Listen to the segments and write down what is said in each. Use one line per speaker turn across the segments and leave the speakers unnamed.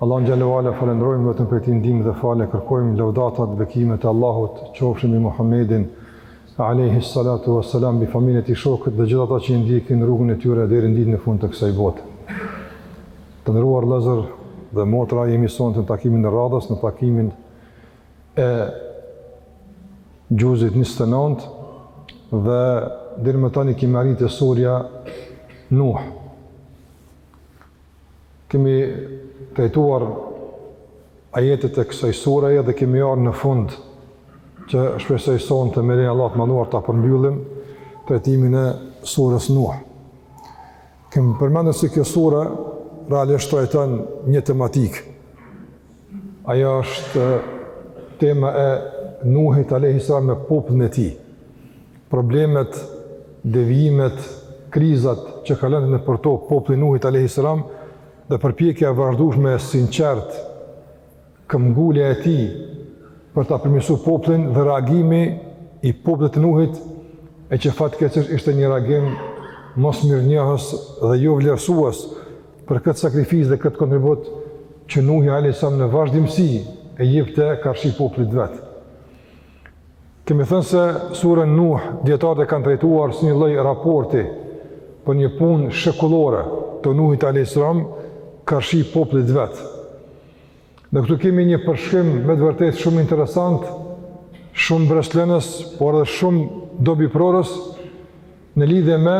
Allahun xhel-le ve ala falënderojmë vetëm prej Tij ndihmë dhe falje kërkojmë, lëvdatat, bekimet e Allahut, qofshin mbi Muhammedin, aleyhi salatu wa salam, mbi familjen e tij, shokët dhe gjithë ata që e ndjekin rrugën e tyre deri në ditën e fundit të kësaj bote. Të nderuar vëllezër dhe motra, jemi sonte në takimin e radhës, në takimin e xhuzit 29 dhe deri më tani kemi arrit te surja Nuh. Kemi trajtuar ajetet e kësaj sureje dhe kemi ardh në fund që shpresoj sonte me lejen e Allahut të madhëruar ta përmbyllim trajtimin e surës Nuh. Kemi përmendur se kjo sure realisht trajton një tematikë Ajo është tema e Nuhit alayhis salam me popullin e tij. Problemet, devijimet, krizat që kalonte nëpër to populli i Nuhit alayhis salam dhe përpjekja e vazhdueshme, e sinqertë, këmbëngulja e tij për ta përmirësuar popullin dhe reagimi i popullit të Nuhit e që fatkeqësisht ishte një reagim mosmirënjohës dhe jo vlerësues për këtë sakrificë dhe këtë kontribut që Nuhi a.s. në vazhdimësi e jipte karshi popullit të vet. Kemi thënë se surën Nuh, dijetarët e kanë trajtuar si një lloj raporti për një punë shekullore të Nuhit a.s. karshi popullit të vet. Dhe këtu kemi një përshkrim me të vërtetë shumë interesant, shumë mbresëlënës, por edhe shumë dobiprurës, në lidhe me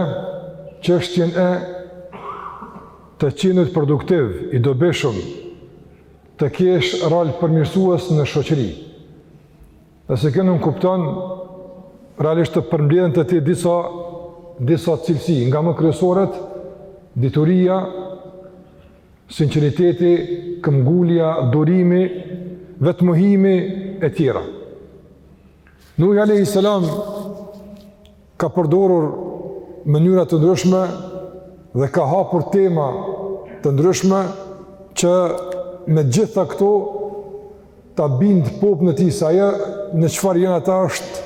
çështjen e të qenit produktiv, i dobishëm, të kesh rol përmirësues në shoqëri. Dhe se kjo nënkupton, realisht të përmledhen te ti disa, disa cilësi, nga më kryesoret, dituria, sinqeriteti, këmbëngulja, durimi, vetëmohimi e tjera. Nuhi alayhi salam ka përdorur mënyra të ndryshme dhe ka hapur tema të ndryshme që me gjithë këto ta bindë popullin e tij se ajo në çfarë janë ata është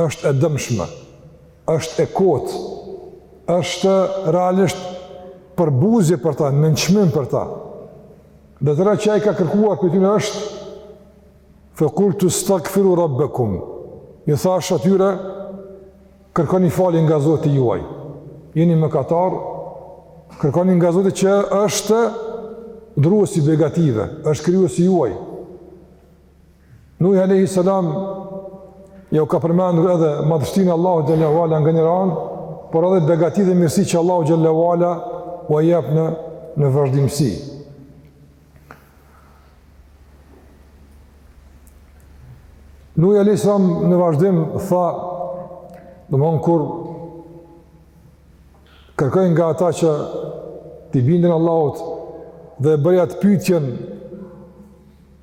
është e dëmshme. është e kotë, është realisht përbuzje për ta, nënçmim për ta. Dhe e tëra që ai ka kërkuar prej tyre është fa kultu staghfiru rabbakum. Ju thashë atyre kërkoni falje nga Zoti i juaj. Jeni mëkatar, kërkoni nga Zoti që është dhuruesi i begative, është krijuesi i juaj. Nuhi Alejhi Selam ja u ka përmendur edhe madhështinë e Allahut Xhelle ue Ala nga njëra anë, por edhe begatitë dhe mirësitë që Allahu Xhelle ue Ala ua jep në, në vazhdimësi. Nuhi Alejhi Selam në vazhdim tha, domethënë kur kërkoi nga ata që t'i binden Allahut dhe bëri atë pytjen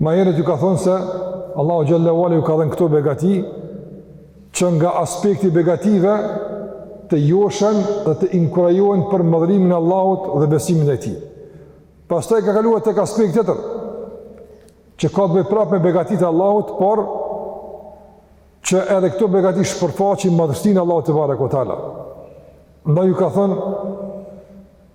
Ma herët ju ka thonë se Allahu Xhelle ue Ala ju ka dhenë këto begati që nga aspekti i begative të joshen dhe të inkurajohen për madhërimin e Allahut dhe besimin e tij. Pastaj ka kaluar tek aspekti tjetër që ka të bëjë prapë me begatitë e Allahut, por që edhe këto begati shpërfaqin madhështinë e Allahut tebareke ue teala. Ndaj u ka thënë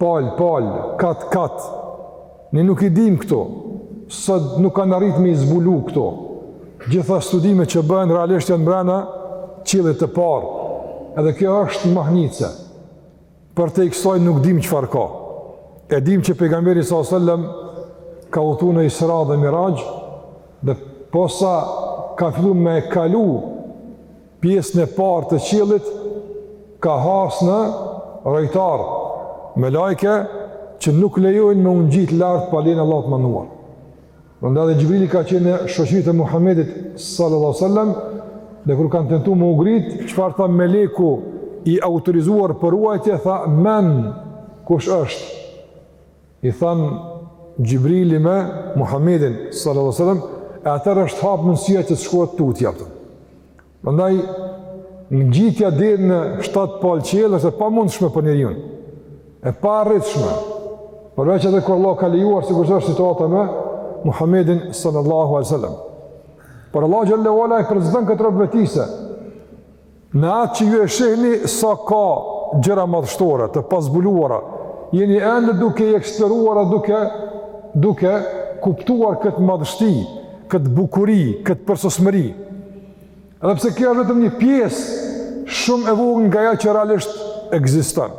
Palë, palë, kat, kat. Ne nuk i dimë këto. Sot nuk kanë arrit me i zbulu këto. Gjitha studimet që bëhen realisht janë mbrena qiellit të parë. Edhe kjo është mahnitëse. Përtej kësaj nuk dimë çfarë ka. E dimë që pejgamberi s.a.s. ka udhtu në Isra dhe Miraxh dhe posa ka fillu me kalu Pjesën e parë të qiellit ka has në rojtar melaqe që nuk lejojnë me u ngjit lart pa lejen e Allahut të Madhëruar. Prandaj dhe Xhibrili ka qenë në shoqëri të Muhamedit sallallahu alaihi wasallam dhe kur kanë tentu me u ngrit, çfarë tha meleku i autorizuar për ruajtje tha men kush është I thanë Xhibrili me Muhammedin, sallallahu alaihi wasallam, e atëherë është hap mundësia që të shkohet tutje, përtej. Prandaj ngjitja deri në 7 palë qiej është e pamundshme për njeriun. E paarritshme. Përveç edhe kur Allahu ka lejuar sikur është situata me Muhammedin sallallahu alaihi wasallam. Por Allahu xhelle ue ala i prezanton këtë robëve të tij se Në atë që ju e shihni sa ka gjëra madhështore, të pazbuluara, jeni ende duke i eksploruar dhe duke, duke kuptuar këtë madhështi, këtë bukuri, këtë përsosmëri. Edhe pse kjo është vetëm një pjesë shumë e vogël nga ajo që realisht ekziston.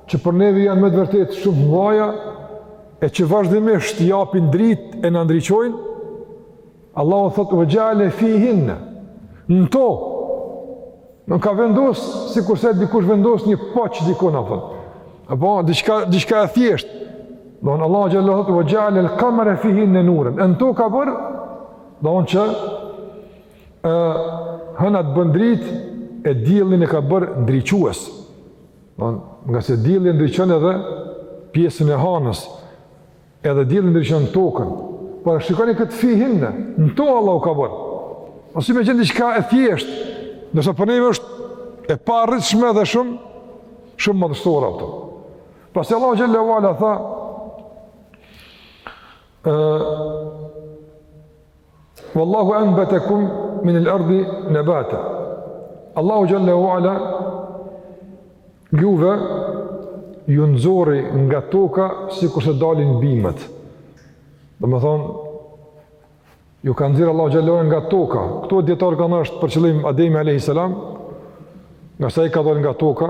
që për neve janë me të vërtetë shumë të mdhaja e që vazhdimisht japin dritë e na ndriçojnë. Allahu thotë ve xheale fihinne. Në to nuk ka vendos sikurse dikush vendos një poç diku a fan. Apo diçka diçka e thjeshtë. Domethënë Allahu xhelle thotë ve xheale al kamera fihinne nuren. Në to ka bërë domethënë që ë hëna të bën dritë e diellin e ka bërë ndriçues. Don, nga se dielli ndriçon edhe pjesën e hanës. Edhe dielli ndriçon tokën. Po shikoni këtë fihinne, në to Allah u ka bërë. Po si me qenë diçka e thjeshtë, ndërsa për neve është e paarritshme dhe shumë, shumë madhështora. Për. Pastaj Allahu xhelle ue ala tha, e, Wallahu anbatakum min al-ardi nabata. Allahu jalla wa ala juve ju nxori nga toka sikurse dalin bimët. Domethën ju ka nxjerr Allahu jalla wa nga toka. Kto dijetarë kanë thënë është për qëllim Ademi alayhis salam, ngase ai ka dalë nga toka,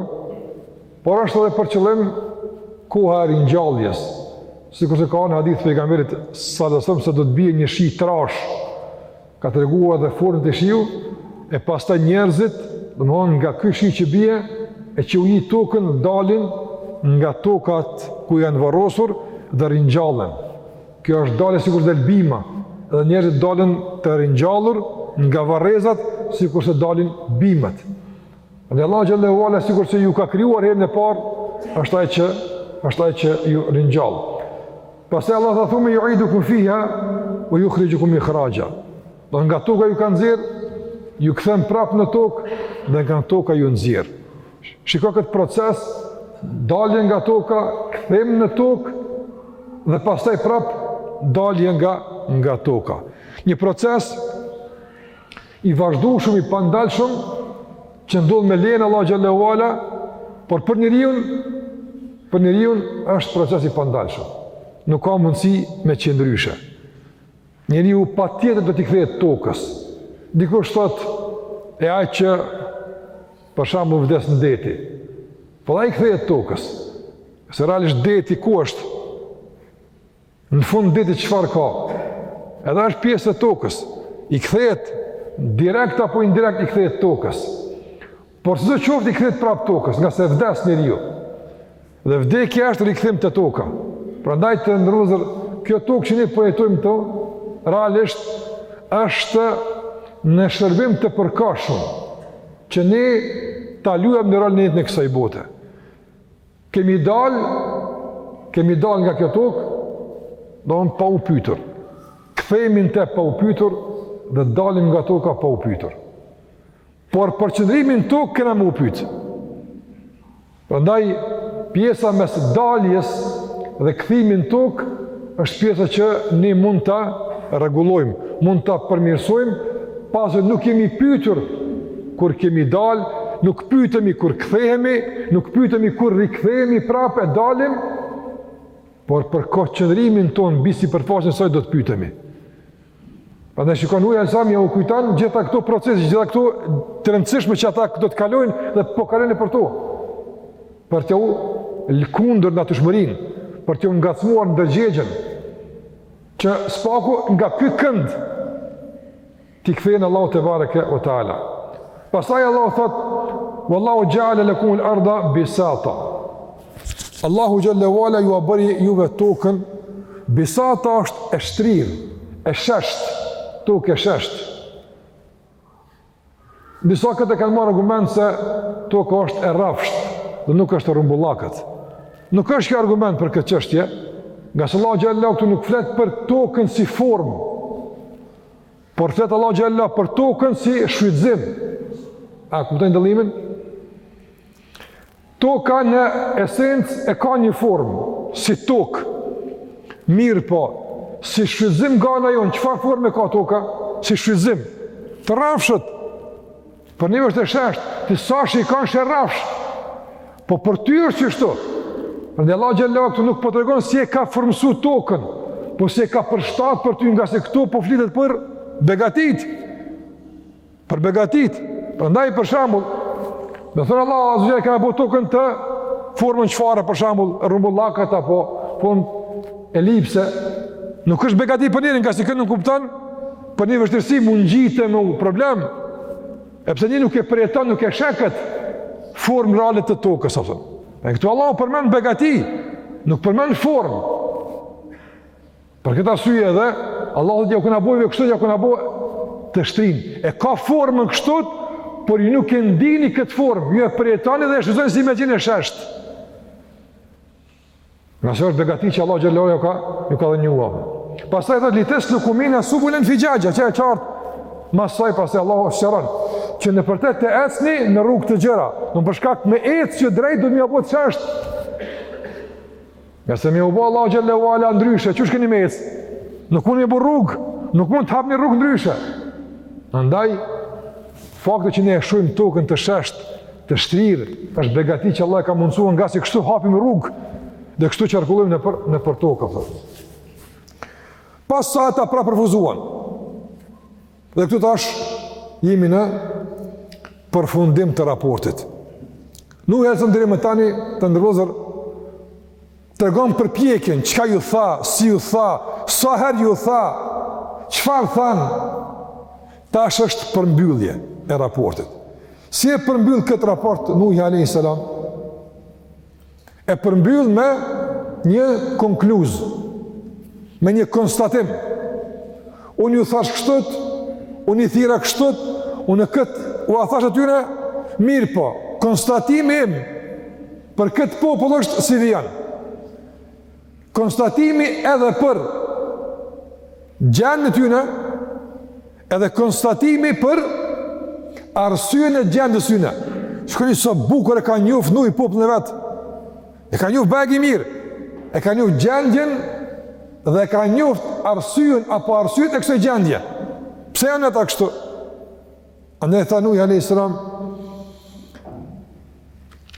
Por është edhe për qëllim koha e ringjalljes. Sikurse ka në hadith të pejgamberit sallallahu se do të bie një shi i trashë. Ka treguar edhe formën e shiut e pastaj njerëzit, domthonë nga ky shi që bie e që ujit tokën dalin nga tokat ku janë varrosur dhe ringjallen. Kjo është dalje sikurse del bima dhe njerëzit dalin të ringjallur nga varrezat sikurse dalin bimët. Dhe Allah xhelle ue ala, sikurse ju ka krijuar herën e parë, është ai që, është ai që ju ringjall. Pastaj Allahu tha thumme juidukum fiha ue juhrixhukum ihraxha. Dhe nga toka ju ka nxjerrë, ju kthen prapë në tokë, dhe nga toka ju nxjerr. Shiko këtë proces, dalje nga toka, kthim në tokë, dhe pastaj prapë dalje nga, nga toka. Një proces i vazhdueshëm i pandalshëm që ndodh me lejen e Allahut xhelle ue ala, por për njeriun, për njeriun është proces i pandalshëm. Nuk ka mundësi me qenë ndryshe. Njeriu patjetër do t'i kthehet tokës. Dikush thot e ai që për shembull vdes në det. Po ai i kthehet tokës. Se realisht deti ku është? Në fund deti çfarë ka? Edhe është pjesë e tokës. I kthehet direkt apo indirekt i kthehet tokës. Por sidoqoftë i kthehet prap tokës, ngase vdes njeriu. Dhe vdekja është rikthim te toka. Prandaj të nderuar kjo tokë që ne po jetojmë këtu, realisht është në shërbim të përkohshëm që ne ta luajmë një rol në jetën e kësaj bote. Kemi dal, kemi dal nga kjo tokë, domethënë pa u pytur. Kthehemi në te pa u pytur dhe dalim nga toka pa u pytur. Por për qëndrimin në tokë kena me u pyt. Prandaj, pjesa mes daljes dhe kthimit në tokë Është pjesa që ne mund ta rregullojmë, mund ta përmirësojmë, pasi nuk jemi pyetur kur kemi dalë, nuk pyetemi kur kthehemi, nuk pyetemi kur rikthehemi prapë e dalim, por për kohëqëndrimin tonë mbi sipërfaqen e saj do të pyetemi. Pra ndaj shikon Nuhu alejhi selam ua kujton gjitha këto procese, gjitha këto të rëndësishme që ata do të kalojnë dhe po kalojnë për to. Për t'jua lëkundur natyrshmërinë, për t'jua ngacmuar ndërgjegjen, që së paku nga ky kënd t'i kthehen Allahut tebareke ue teala. Pastaj Allahu thotë, Wallahu xheale lekumul erda bisata. Allahu xhel-le ue ala jua bëri juve tokën bisata është e shtrirë, e sheshtë, tokë e sheshtë. Disa këtë e kanë marrë argument se toka është e rrafshët dhe nuk është e rrumbullakët. Nuk është kjo argument për këtë çështje, ngase Allahu xhel-le këtu nuk flet për tokën si formë, por flet Allahu xhel-le për tokën si shfrytëzim. A e kupton dallimin? Toka në esencë e ka një formë, si tokë, mirëpo si shfrytëzim nga ana jonë, çfarë formë e ka toka? Si shfrytëzim, të rrafshët, për neve është e sheshtë, ti s'e sheh krejt rrafsh, po për ty është qështu, pra edhe Allahu xhel-le këtu nuk po tregon si e ka formësu tokën, po si e ka përshtatë për ty ngase këtu po flitet për begatitë, Për begatitë, prandaj për shembull, me thënë Allahu azze ue xhel e kam bo tokën në formën çfarë për shembull rrumbullakët apo formë elipse, nuk është begati për njerin, ngase këtë nuk kupton, por një vështirësi mund gjitë në problem, e pse njeri nuk e përjeton, nuk e sheh këtë formë reale të tokës, a përën. E këtu Allahu përmend begati, nuk përmend formë. Për këtë arsye edhe Allahu thotë jua kena bo juve kështu, jua kena bo juve të shtrime. E ka formën kështu, por ju nuk e ndini këtë formë, ju e përjetoni dhe e shfrytëzoni si me qenë e sheshtë. Ngase është begati që Allahu xhel-le jua ka, jua ka dhënë juve. Pastaj dhe li teslukū minha subulen fixhaxha, që e qartë. Masandaj pastaj Allahu e sqaron, që nëpër të të ecni në rrugë të gjera, në përshkak me ecë që drejtë dhe mja bëtë qashtë. Ngase me e bo Allahu xhel-le ue ala ndryshe, qysh keni me ecë? Nuk mund me bu rrugë, nuk mund të hapni rrugë ndryshe. Andaj, fakti që ne e shohim tokën të sheshtë, të shtrirë, është begati që Allahu e ka mundësuar ngase kështu hapim rrugë dhe kështu qarkullojmë nëpër, nëpër tokë. Për. Pasi ata pra refuzuan, Dhe këtu tash jemi në përfundim të raportit. Nuhi a.s. deri më tani të nderuar vëllezër tregon përpjekjen, çka ju tha, si ju tha, sa herë ju tha, çfarë thanë, tash është përmbyllje e raportit. Si e përmbyll këtë raport, Nuhi alejhi selam? E përmbyll me një konkluz, me një konstatim. Unë ju thashë kështu, unë i thirra kështu, unë e këtë, ua thashë atyne, mirëpo, konstatimi im për këtë popull është si vijon. Konstatimi edhe për gjendjen e tyne, Edhe konstatimi për arsyen e gjendës së tyne. Shikoni sa bukur e ka njoft Nuhi popullin e vet. E ka njoft bajagi mirë. E ka njoft gjendjen dhe e ka njoft arsyen apo arsyet e kësaj gjendje. Pse janë ata kështu? Andaj tha Nuhi alejhi selam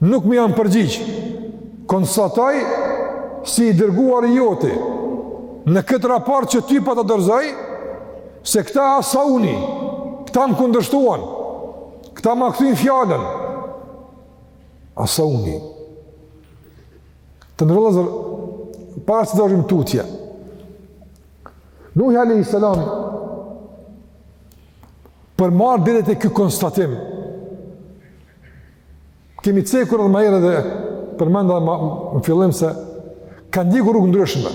Nuk më janë përgjigj. Konstatoj si i dërguar i joti në këtë raport që ty po ta dorëzoj se këta asauni, këta më kundërshtuan këta ma kthyen fjalën asauni të nderuar vëllezër para se të dalim tutje Nuhi alejhi selam për me arritë te ky konstatim Kemi cekur edhe ma herët dhe përmendëm në fillim se ka ndjekur rrugë të ndryshme.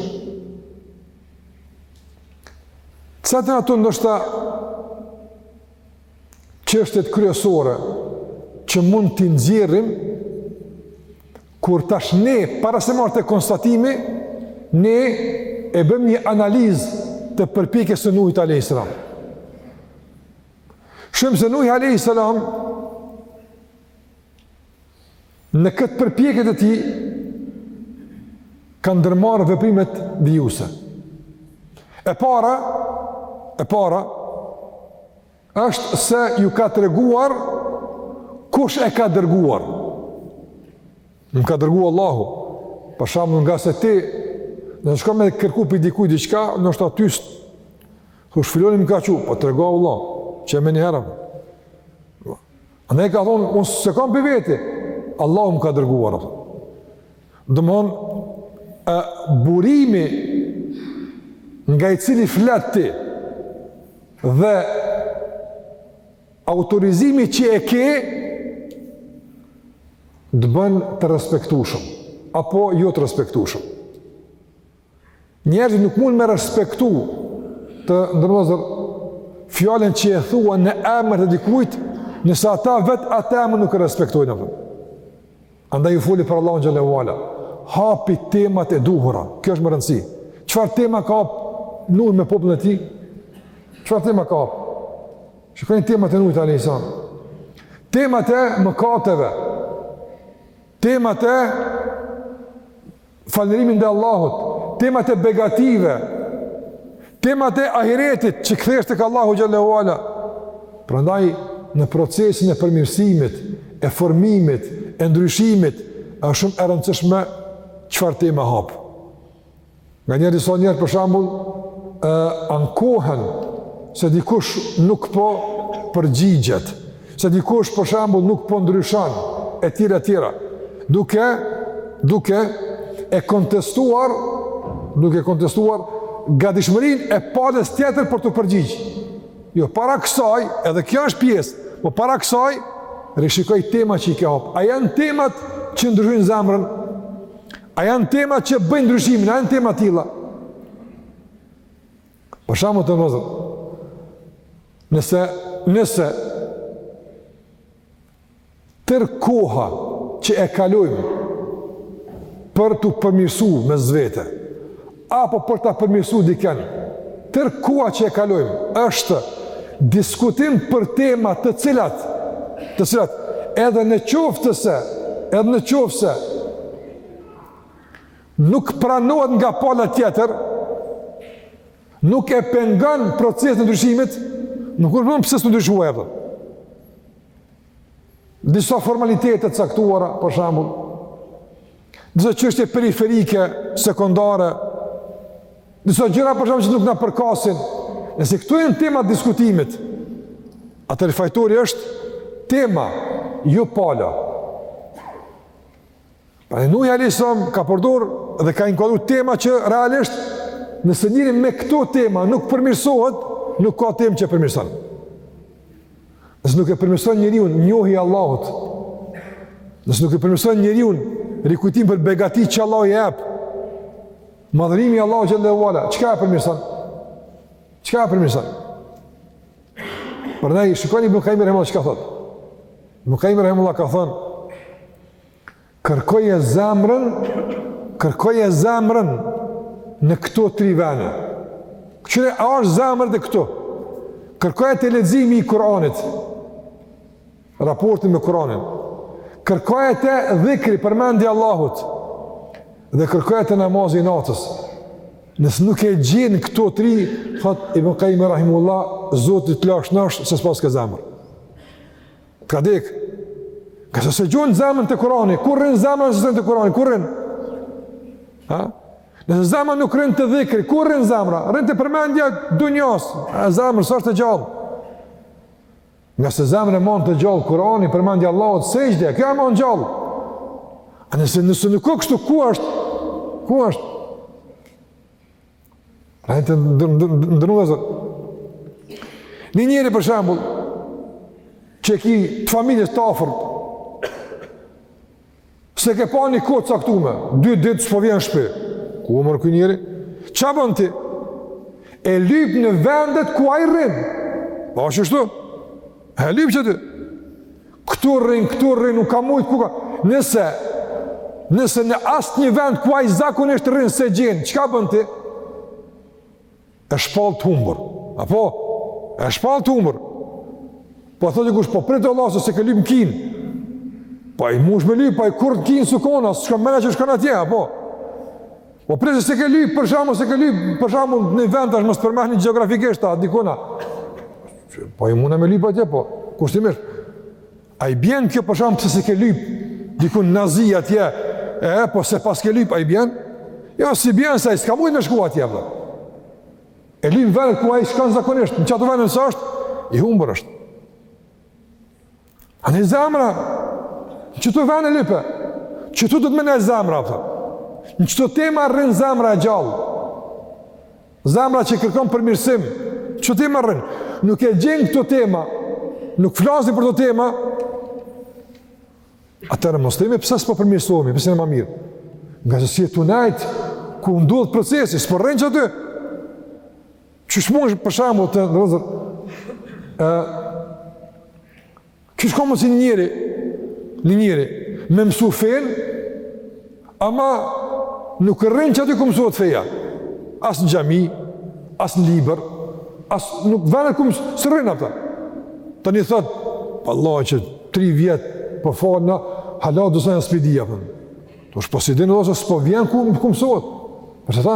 Se ato ndoshta çështjet kryesore që mund t'i nxjerrim kur tash ne para se me ardhë te konstatimi ne e bëjmë një analizë të përpjekjes së Nuhit alejhi selam Shohim se Nuhi alejhi selam në këtë përpjekje të tij ka ndërmarrë veprimet vijuese. E para, e para, është se ju ka treguar kush e ka dërguar. Më ka dërguar Allahu, për shembull ngase ti, nëse shkon me kërku prej dikujt diçka, nëse është aty Thush filani më ka çu, po tregoj vla, qe menjëherë. Andaj ka thonë, unë s'e kam prej veti, Allahu më ka dërguar. Domethënë, e, burimi nga i cili flet ti, dhe autorizimi që e ke, të bënë të respektushëm, apo jo të respektushëm. Njerëzit nuk mund me respektu të nderuar vëllezër fjalën që e thua në emër të dikujt, nëse ata vetë atë emër nuk e respektojnë. Andaj u foli për Allahun xhelle ue ala. Hapi temat e duhura. Kjo është me rëndësi. Çfarë tema ka hap Nuhi me popullin e tij? Çfarë tema ka hap? Shikoni temat e Nuhit alejhi selam. Temat e mëkateve. Temat e falënderimit ndaj Allahut, temat e begative, temat e ahiretit që kthesh tek Allahu xhelle ue ala. Prandaj në procesin e përmirësimit, e formimit, e ndryshimit, është shumë e rëndësishme çfarë tema hap. Nganjëherë disa njerëz për shembull, e, ankohen se dikush nuk po përgjigjet, Se dikush për shembull nuk po ndryshon etj etj. Duke duke e kontestuar, duke e kontestuar gatishmërinë e palës tjetër për t'u përgjigj. Jo, para kësaj, edhe kjo është pjesë, po para kësaj rishikoji temat që i ke hap. A janë temat që ndryshojnë zemrën? A janë temat që bëjnë ndryshimin? A janë tema të tilla? Për shembull të nderuar vëllezër. Nëse nëse tërë koha që e kalojmë për t'u përmirësu mes vete, apo për ta përmirësu dikënd, tërë koha që e kalojmë është diskutim për tema të cilat, të cilat edhe në qoftë se, edhe në qoftë se, nuk pranohet nga pala tjetër, nuk e pengon procesin e ndryshimit, nuk e pengon pse s'u ndryshua edhe. Disa formalitete të caktuara, për shembull, disa çështje periferike, sekondare, disa gjëra për shembull që nuk na përkasin, nëse këto janë tema diskutimit, atëherë fajtori është tema, jo pala. Pra Nuhi alejhi selam ka përdor dhe ka inkuadruar tema që realisht nëse njeriu me këto tema nuk përmirësohet, nuk ka temë që e përmirëson. Nëse nuk e përmirëson njeriun njohja e Allahut, nëse nuk e përmirëson njeriun rikujtimi për begatitë që Allahu i jep, madhërimi i Allahut xhelle ue ala, çka e përmirëson? Çka e përmirëson? Prandaj, shikoni Ibn Kajimi Rahimehullah çka thotë. Ibn Kajimi Rahimehullah ka thonë, Kërkoje zemrën, kërkoje zemrën në këto tri vene. Këqyre, a është zemra te këto? Kërkoje te leximi i Kuranit, raportin me Kuranin. Kërkoje te dhikri, përmendja e Allahut dhe kërkoje te namazi i natës. Nëse nuk e gjen këto tri, thot Ibn Kajimi rahimehullah, Zoti të lashtë shnosh, se s'pas ke zemër. Ka dek. Ngase s'e gjen zemrën te Kurani, ku rrin zemra nëse s'rrin te Kurani, ku rrin? Ha? Nëse zemra nuk rrin te dhikri, kur rrinë zemën? Rrin te përmendja e dunjasë, e zemra s'është e gjallë. Ngase zemrën e man të gjallë Kurani, përmendja e Allahut, sexhdja, kjo e man gjallë. A nëse, nëse nuk o kështu, ku është? Ku është? E të nderun vllezër. Një njeri për shembull, që e ki të familjes të afërt, s'e ke pa një kohë të caktume, dy ditë s'po vjen shpi, ku o more ky njeri, ça bën ti? E lyp në vendet ku ai rrin, a o kështu, e lyp qaty, Këtu rrin, këtu rrin, nuk ka mujtë, ku ka... Nëse, nëse në asnjë vend ku ai zakonisht rrin s'e gjen, çka bën ti? E shpall të humbur. Apo? E shpall të humbur. Po thotë dikush, po prit hala se s'e ke lyp në Kinë. Po i mush me lyp, po ai kurrë në Kinë s'u kon, as s'ka mena që shkon atje, apo? Po prit se s'e ke lyp, për shembull s'e ke lyp, për shembull një vend tash mos përmendni gjeografikisht a dikun. Po i mundë me lyp atje po, kushtimisht. A i bjen kjo për shembull se s'e ke lyp dikun n'Azi atje. E po s'e pas ke lyp a i bjen? Jo, s'i bjen se ai s'ka mujt me shku atje apo. E lyp n'venet ku ai shkon zakonisht, në çato vene s'është, i humbur është. Andej zemra, në qëto vene lype, qëtu duhet me nejt zemra, apo. Në qëto tema rrin zemra e gjallë, zemra që kërkon përmirësim, në qëto tema rrin, nuk e gjen këto tema, nuk flasin për këto tema, atëherë mos themi, pse s'po përmirësohemi, pse ne ma mirë, ngase s'je tu nejt, ku ndodh procesi, s'po rrin qaty, Qysh munet për shembull të nderun vllezër, e, qysh ka mundësi një njeri, një njeri, me mësu fenë, ama nuk rrin qaty ku mësohet feja, as në xhami, as në libër, as në venet ku mësohet s'rrin, apo. Tani thotë, vallahi qe tri vjet po falna, hala dy sene s'pi di, apo. Po. të është po s'i din dhe se s'po vjen ku, ku mësohet, përse ta,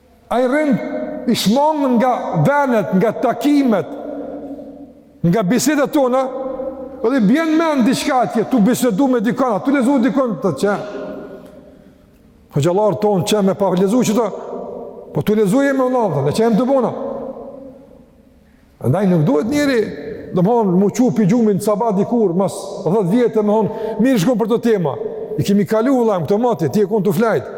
Ai rrin i shmangur nga venet, nga takimet, nga bisedat tona, edhe i bjen n'mend diçka atje, tu bisedu me dikon, tu lexu dikon, të që? Hoxhallarët tonë që me pa lexu që të, po tu lexu e me lavdhe, në që e më të bona? Ndaj nuk duhet njeri, do me thonë, m'u çu pi gjumit të sabahit dikur, mas 10 vjete, me thonë, mirë ish kon për kto tema, i kemi kalu, vlla jem, këto moti, ti ke konë tu flejtë,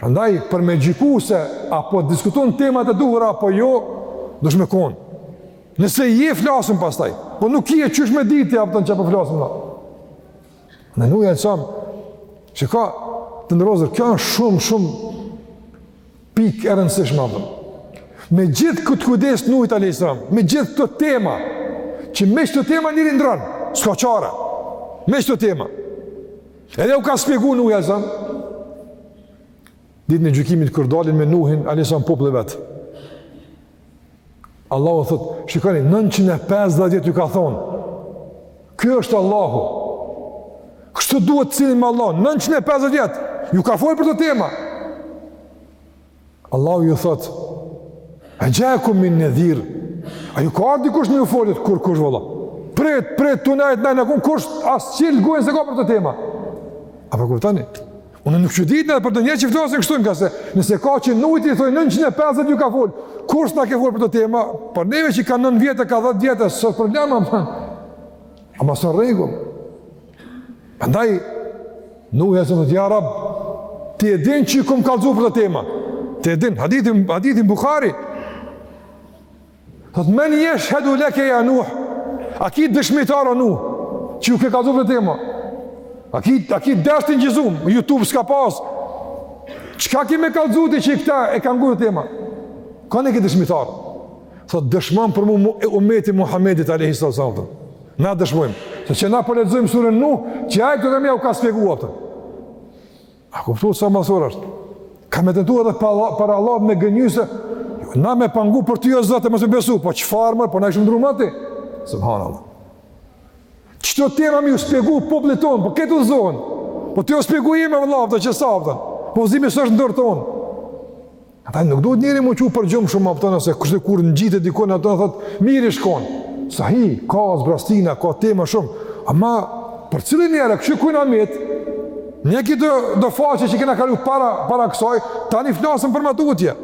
Prandaj për me gjyku se a po diskutohen temat e duhura apo jo, duhesh me konë. Nëse je flasim pastaj, po nuk je qysh me ditë apo të në çka po flasim na. Nuhu alejhi selam, që ka të nërozër, kjo është shumë, shumë pikë e rëndësishme, dhe. Me gjithë këtë kujdes t'Nuhit alejhi selam, me gjithë këto tema, që me qeto tema njeri ndrron, s'ka çare, me qeto tema. Edhe u ka spjegu Nuhi alejhi selam. Ditën e gjykimit kur dalin me Nuhin alejhi selam populli vetë. Allahu thotë, shikoni, 950 ju ka thonë, kjo është Allahu. Kështu duhet të silleni me Allahun, 950 vjet, ju ka folë për kto tema. Allahu ju thot, e xhaekum min nedhir, a ju ka ardh dikush me ju fol, kurkush vëlla, prit, prit, tu nejt, nejt, nejt, kush as çilë gojën s'e ka për kto tema. A po kuptoni? Unë nuk çuditna edhe për kta njerëz që flasin kështu ngase, nëse ka që Nuhit i thojnë 950 ju ka fol, kur na ke fol për kto tema, për neve që ka 9 vjet, ka 10 vjet, s'o problem, ama, ama s'o rregull, Andaj, Nuhu alejhi selam thotë ja Rab, ti e din që i kom kallzu për kto tema, ti e din, hadithin, hadithi n'Buhari, thot, men jeshhedu leke ja Nuh, a ki dëshmitar, ja Nuh, që ju ke kallzu për kto tema, a ki, a ki diç t'inçizum, Youtube s'ka pas, çka ki me kallzu ti që këta i kanë ngu kto tema, kon e ki dëshmitar, thot, dëshmon për mu umeti Muhammedit a.s. Na dëshmojmë, se qe na po lexojmë suren Nuh, që ai këto tema u ka shpjegu atë. A kuptuat sa me zor është? Kan me tentu edhe para, para Allahut me gënjy se, jo, na me pas ngu për ty o Zot e mos me besu, po çfarë more, po na ishim ndrru ti. Subhanallah. Qeto tema me u shpjegu popullit ton, po këta zgjohen. Po ti u shpjego more vëllai, që sa vëllai. Po udhëzimi s'është n'dorë tonë. Andaj nuk duhet njeri me u çu prej gjumit shumë a kupton se kështë kur ngjitet dikun a kupton thot mirë ish kon. Sahi, ka zbrastina, ka tema shumë. Ama për cilën njëra, kështë ku kena metë, një ki do, do faqe që kena kalu para, para kësaj, tani flasim për matutje.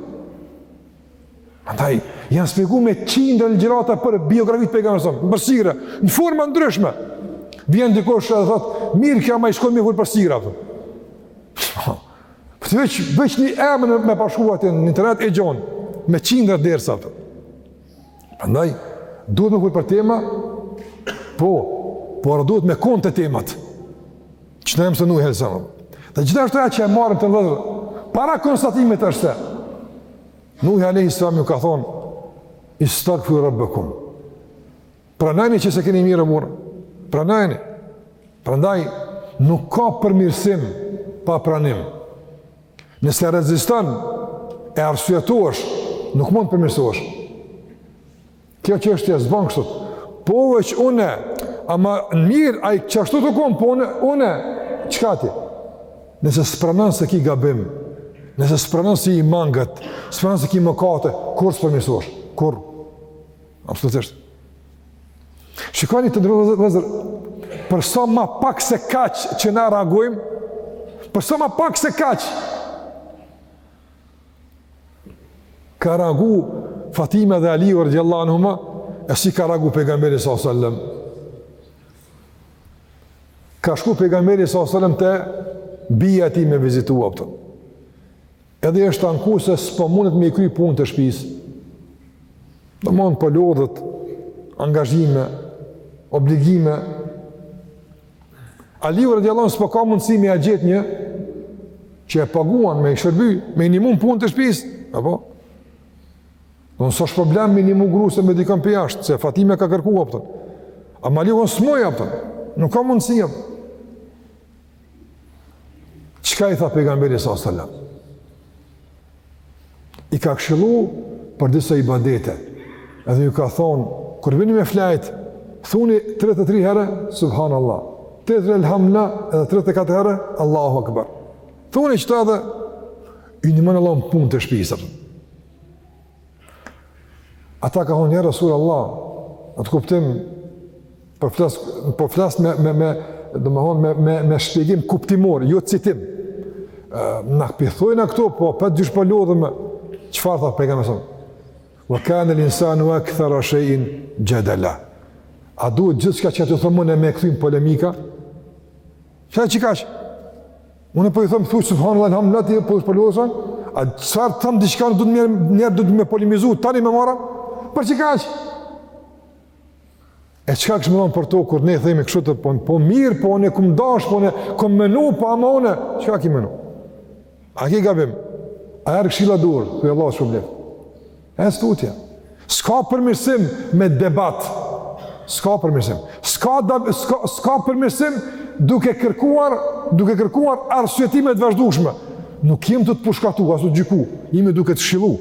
Andaj, janë spjegu me qindra ligjërata për biografitë për e për sire, në forma të ndryshme. Vjen dikush edhe thot, mirë kjo ma ish kon mirë për sire, a kupton. Këtë veç, veç një emën me pas shkruajt në internet e gjon, me qindra derse, a kupton. Prandaj, duhet me kujtë për tema, po, por duhet me konë te temat, që na e mëson Nuhi alejhi selam. Dhe gjithashtu e që e marrim, të nderuar vëllezër, para konstatimit është se, Nuhi alejhi selam ju ka thonë, istagfiru rabbekum, Pranojeni që s'e keni mirë e burra. Pranojeni. Prandaj, nuk ka përmirësim pa pranim. Nëse reziston e arsyetohesh, nuk mund përmirësohesh. Kjo çështje s'bon kështu. Po veç une, ama në mirë, ai qashtu tu konë, po une, une, çka ti? Nëse s'pranon se ki gabim, nëse s'pranon se je i mangët, s'pranon se ki mëkate, kurrë s'përmirësohesh. Kurrë. Absolutisht. Shikoni të nderuar vëllezër, për sa ma pak se kaq që na reagojmë, për sa ma pak se kaq, ka reagu Fatime dhe Aliu, radijallahu anhuma, e si ka reagu pejgamberi s.a.s. Ka shku pejgamberi s.a.s. te bija e tij me vizitu, a kupton. Edhe i është anku se s'po mundet me i kry punët e shpisë. Domethënë po lodhet, angazhime, obligime. Aliu radijallahu anhu s'po ka mundësi me ia gjet një që e paguan me i shërby, me i ndihmu n'punët e shpisë. Apo? Domethënë s'është problem me i ndihmu gruas me dikon prej jashtë, se Fatime ka kërku, a kupton. Ama Aliu s'muj, a kupton. Nuk ka mundësi, a kupton. Çka i tha pejgamberi s.a.s.? I ka këshillu për disa ibadete, edhe ju ka thonë, kur vini me flejt, thuni 33 herë, subhanallah, 33 elhamdulilah, edhe 34 herë, Allahu akbar. Thuni qëto dhe, i ndihmon Allahu në punët e shpisë. Ata kanë thonë, ja resulallah, në atë kuptim, po flas, po flas me, me, me, domethonë, me, me, me shpjegim kuptimor, jo citim. Na po i thojna këto, po, përditë po lodhem, çfarë thot pejgamberi s.a.s.? Ve kanel insanu ekthera shejin xhedela. A duhet gjithçka që të themi ne me e kthy n'polemika? Qëta çka kaq? Unë po i them thuaj subhanallah alhamdulillah ti po të shplodhesh, a çfarë thom diçka do ti menjëherë do ti me polemizu tani më marra? Për çka kaq? E çka kish me thonë për to kur ne themi kështu të po po mirë po une kom dasht po une kom menu po ama unë çka ki menu? A ke gabim? A erdh këshilla dur, ku Allah shumë lehtë. Ec tutje. S'ka përmirësim me debat. S'ka përmirësim. S'ka s'ka s'ka përmirësim duke kërkuar, duke kërkuar arsyetime të vazhdueshme. Nuk jem tu të pushkatu, as tu gjyku. Jemi duke të kshillu.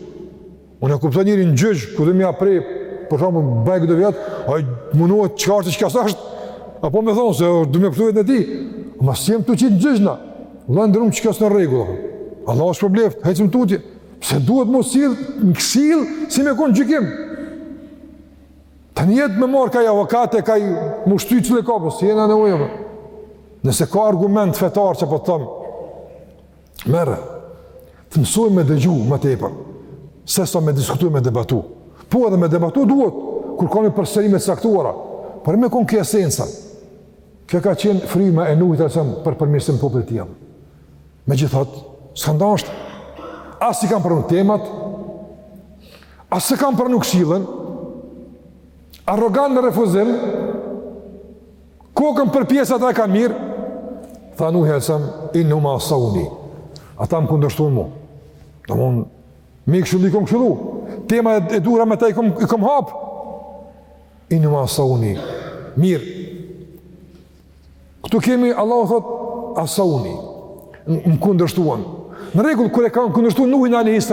Unë e kuptoj njeri në gjyq kur do me i pre, për shembull, bajagi do vjet, ai mundohet çka asht çka s'asht. Apo me thonë se do më ftuhet në ti. As jem tu qit gjyq na, vlla i nderum, çka, n'rregull. Valla s'është problem, hecim tutje. Pse duhet m'u sjell në kshill, si me konë gjykim. Tanjt me marr kah i avokat e kah i, m'u shty qyre ka po s'jena në ujeve. Nëse ka argument fetar që po të thom, merre, të mësoj me dëgju më tepër, se sa me diskutu me debatu. Po edhe me debatu duhet, kur kan për sërime të caktuara, por jo me konë kjo esenca. Kjo ka qenë fryma e Nuhit, për përmirësim popullit tem. Megjithatë, s'kanë dasht, as s'i kanë pranu temat, as s'e kanë pranu kshillën, arrogant në refuzim, kokën përpjetë ata e kanë mirë, tha Nuhi alejhi selam, innehum asauni, ata më kundërshtun mu, u munda me i kshillu i kom kshillu, tema e, e dura me ata i kom, i kom hapë, innehum asauni, mirë, Këtu kemi, Allahu thot, asauni, më kundërshtuan. Në regullë, kur e kanë kundërshtu Nuhin a.s.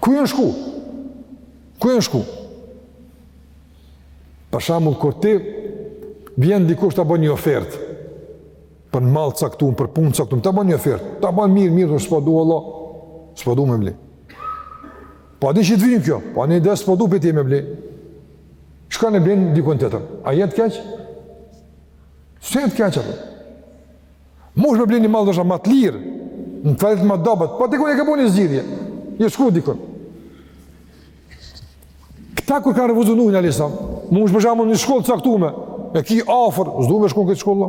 Ku janë shku? Ku janë shku? Për shembull, kur ti vjen dikush ta bon një ofertë, për një mall t'caktum, për punë t'caktume, ta ban një ofertë, ta ban mirë, mirë, s'po du vallah, s'po du me ble. Po a di që të vyn kjo? Po a një dhe s'po du për ti me ble? Shkon e blen dikun tjetër? A je te keq? S'je te keq atë? Munesh me ble një mall ndoshta ma të lirë, në të rritë ma të dobët, po dikun e ke bo një zgjidhje, je shku dikun. Këta kur kanë refuzu Nuhin alejhi selam, munesh për shembull një shkollë t'caktume, e ki afër, s'du me shku në këtë shkollë,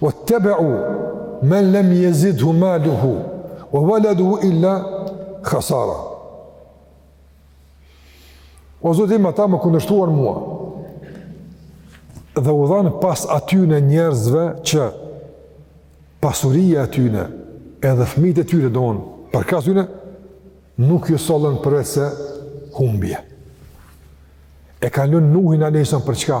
Uettebe'u, men lem jezidhu maluhu ue veleduhu illa khasara. O zotim, ata më kundërshtuan mua, dhe u dhanë pas atyre njerëzve që pasuria e tyne, edhe fmijt e tyre domethënë, për ka atyne, nuk ju sollën përveç se humbje. E kanë lënë Nuhin alejhi selam për çka?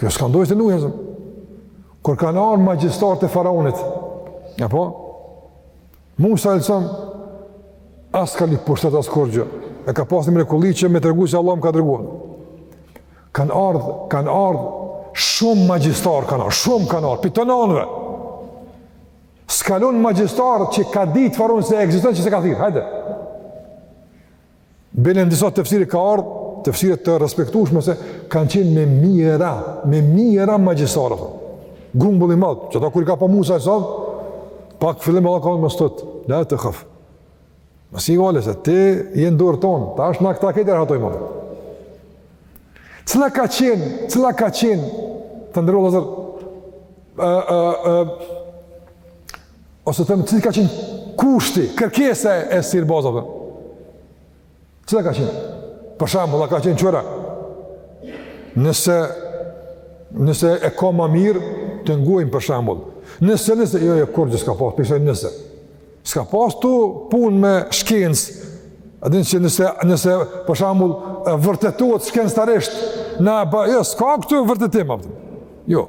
Kjo s'ka ndojë të nujë, zëmë. Kur kanë ardhë magjistarët e faraonit, apo, Musa alejhi selam, as ka ni pushtet as kurgjo, e ka pasë ni mrekulli që me tregu se Allahu më ka dërgu. Kanë ardhë, kanë ardhë, shumë magjistarë kanë ardhë, shumë kanë ardhë, pi tana anëve. S'ka lanë magjistar që ka ditë faraoni se ekziston që s'e ka thirrë, hajde. Bile në disa tefsire ka ardhë, tefsire të respektushme se kanë qenë me mijëra, me mijëra magjistarë, grumbull i madh, qata kur i ka pa Musa e sovë, pak n'fillim Allahu ka thënë mos u tut, la tehaf. Më si gale se ti je në dorë tonë, tash ti je nën kadretin tonë. Cila ka qenë, cila ka qenë, të nderuar vllezër, Ose të themi cili ka qenë kushti, kërkesa e sihirbazve, apo. Cila ka qenë? Për shembull, a ka qenë qëra. Nëse, nëse e ka ma mirë, të ngojmë për shembull. Nëse, nëse, jo, jo, kurgjë s'ka pasë, për shembull, nëse. S'ka pasë ktu punë me shkencë, A din që nëse, nëse për shembull, vërtetohet shkencëtarisht, na e bajmë, jo, s'ka këtu vërtetim, apo. Jo.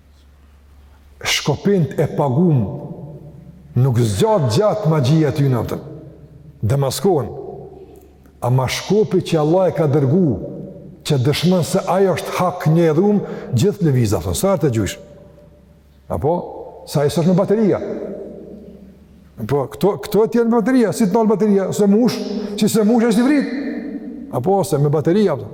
shkopinjt e padgjum nuk zgjat gjatë magjia e tyne, apo. Demaskohen. Ama shkopi që Allah e ka dërgu, që dëshmon se ajo është hak një edhum, gjithë në lëvizje, thonë, sa e të gjysh? Apo, se ai s'është me bateria? Apo, këto, këto të tjerë me bateria, si të nalë bateria, s'e mush, si s'e mush është i vdekt? Apo, se me bateria, apo.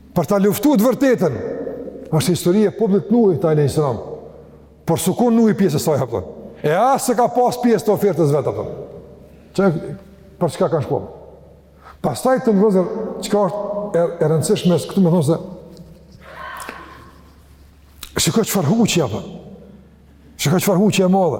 Për ta luftu të vërtetën, është histori e popullit të Nuhit alayhi salam. Por s'u kon Nuhi pjesë e saj apo. E as s'e ka pas pjesë të ofertës vet apo. Qe për çka kanë shku? Pastaj të nderuar çka është e rëndësishme këtu me thonë se Shiko çfarë huqja, apo. Shiko çfarë huqja e madhe.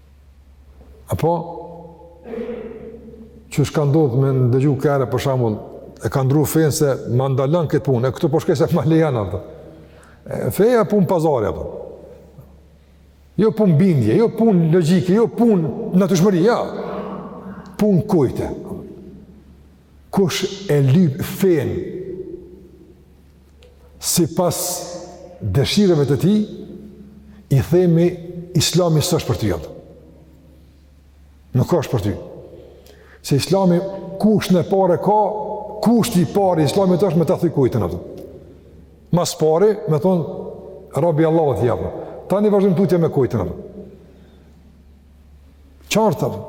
Apo, qysh ka ndodhë me ndëgju nihere, për shembull, e ka ndrru fenë se ma ndalon këtë punë, e këtu po shkoj se ma lejon, apo. Feja punë pazari, apo. Jo punë bindje, jo punë logike, jo punë natyrshmërie, jo. Punë qejfi. Kush e lyp fenë, sipas dëshirëve të tij, i themi Islami s'është për ty, apo. Nuk është për ty. Se Islami kushtin e parë ka, kushti i parë i Islamit është me ta thy kujtën, apo. Mas pari, me thon Rabbi Allah, apo. Tani vazhdim tutje me kujtën, apo. Qartë a.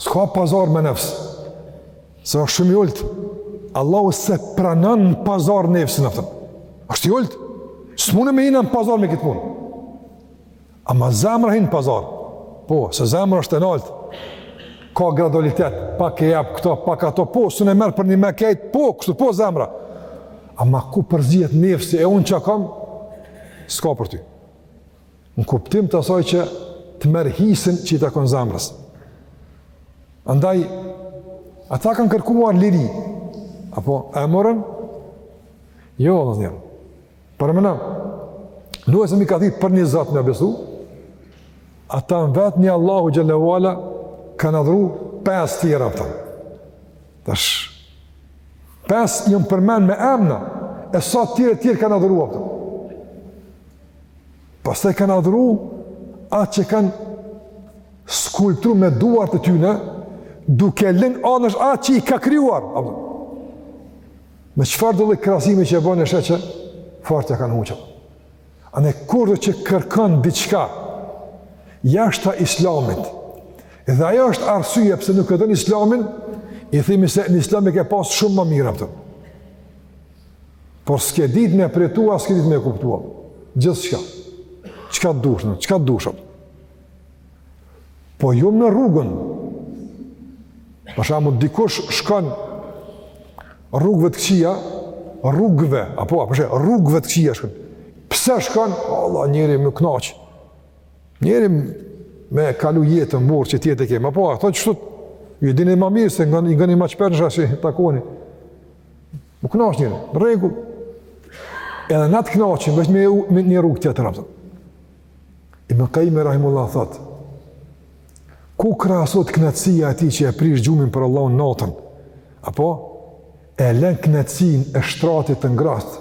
S'ka pazar me nefs. Se është shumë i ulët. Allahu s'e pranon në pazar nefsin, a kupton. Është i ulët. S'munet me hinë në pazar me këtë punë. Ama zemra hin në pazar. Po, se zemra është e naltë. Ka gradualitet, pak e jap këto, pak ato. Po, s'un e merr përnjëherë krejt, po, kështu po zemra. Ama ku përzihet nefsi e unë çka kam, s'ka për ty. Në kuptim të asaj që të merr hisen që i takon zemrës. Andaj, ata kanë kërkuar liri. A po, e morën? Jo, në zhjërë. Për me na, duke se mi ka thikë për një Zot me besu, ata në vend Allahut xhelle ve ala kanë adhuru pesë tjera, a kupton. Tash, pesë janë përmend me emna, e sa të tjerë e të tjerë kanë adhuru, a kupton. Pastaj kanë adhuru atë që kanë skulpturu me duart e tyne, duke lën anash atë që i ka krijuar. Me çfarëdo lloj krahasimi që e bën e sheh që fort e kanë huq. Ana kurdo që kërkon diçka, jashta islamit, dhe ajo është arsye pse nuk e don islamin, i thimi se në islam e ke pas shumë ma mirë, a kupton. Por s'ke ditë me pritu, s'ke ditë me e kuptu. Gjithçka. Çka të dush, çka të dush. Po jo me rrugën. Për shembull, dikush shkon rrugëve të këqija, rrugëve, apo, apo shë, rrugëve të këqija shkon. Pse shkon? Allah, njeri m'u knaq. Njeri me kalu jetën, more, qit jetë e kemë. Apo, ato kështu, ju e dini ma mirë se ngani, ngani ma shpesh në shashë, takoheni. U kënaq njeri, në rregull. Edhe në atë kënaqu, veç me, me një rrugë tjetër, a kupton. Ibn Kajimi, rahimehullah, thotë, ku krahasohet kënaqësia e atij që e prish gjumin për Allahun natën, apo e len kënaqësinë e shtratit të ngrohtë,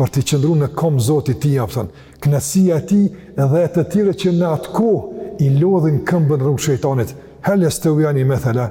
për t'i qëndru në kom Zotit tij, a kupton, kënaqësia e atij dhe e të tjerëve që në atë kohë i lodhin këmbët rrugë shejtanit, hel jestevijani methela,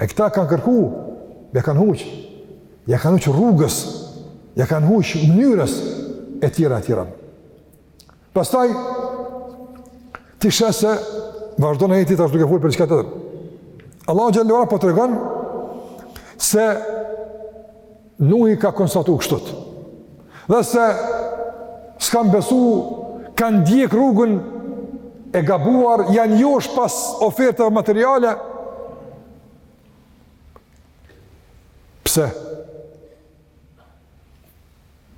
E këta kanë kërku, ja kanë huqë, ja kanë huqë rrugës, ja kanë huqë mënyrës, e tjera, e tjera. Pastaj, ti sheh se, vazhdon ajeti, ashtë duke fol për çka tjetër. Allah xhelle ve ala po tregon se Nuhi ka konstatu kështu. The se s'kan besu, kanë ndjek rrugën e gabuar, janë josh pas ofertave materiale. Pse?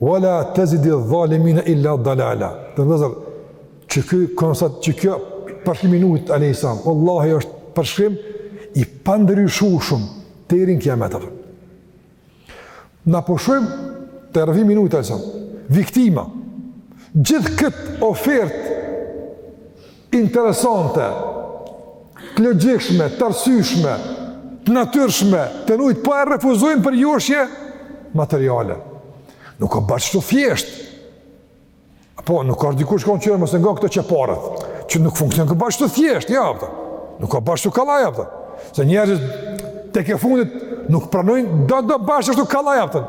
Wa la tazidi adh-dhalimina illa dalala. Do të thotë që ky konstat që kjo përshkrim i Nuhit alayhis salam, wallahi është përshkrim i pandryshueshëm deri në kiamet. Na po shohim te rrëfimi Nuhit alayhis salam, viktima. Gjithë kët ofertë interesante, të logjikshme, të arsyeshme, të natyrshme, të Nuhit po e refuzojnë për joshje materiale. Nuk ka bash ashtu thjesht. Apo nuk ka dikush që ka qenë mos e nga këto të parët, që nuk funksionon bash ashtu thjesht, jo a kupton. Nuk ka bash ashtu kallaj a kupton. Se njerëzit tek e fundit nuk pranojnë do do bash ashtu kallaj a kupton.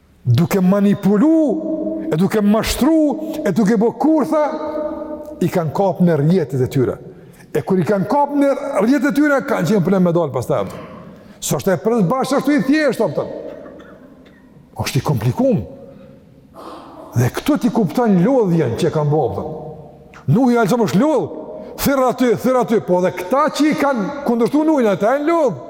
duke manipulu, e duke mashtru, e duke bo kurtha, i kanë kapë në rrjetat e tyre. E kur i kanë kapë në rrjetat e tyre, kanë qenë problem me dalë pastaj a kupton. S'është pra bash ashtu i thjeshtë, a kupton. Është i komplikumë. Dhe këtu ti kupton lodhjen që e kanë bo, a kupton. Nuhi alejhi selam është lodhë, thirr aty, thirr aty, po dhe këta që i kanë kundërshtu Nuhin, edhe ata janë lodhë.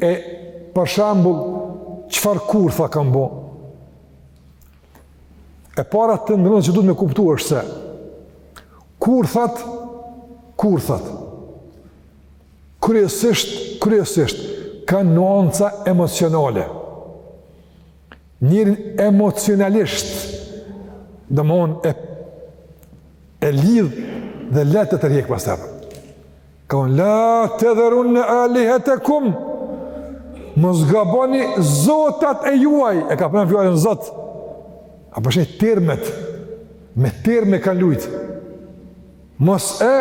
E për shembull, çfarë kurtha kanë bo? E para domethënë që duhet me kuptu është se kurthat, kurthat, kryesisht, kryesisht, kanë nuanca emocionale. Njerin emocionalisht, domethënë e, e lidh dhe lehtë e tërhjek mas vete Qalu la tadharunna alihatakum mos gaboni zotat e juaj e ka përmend fjalën zot a po sheh termet me terme kanë lujt mos e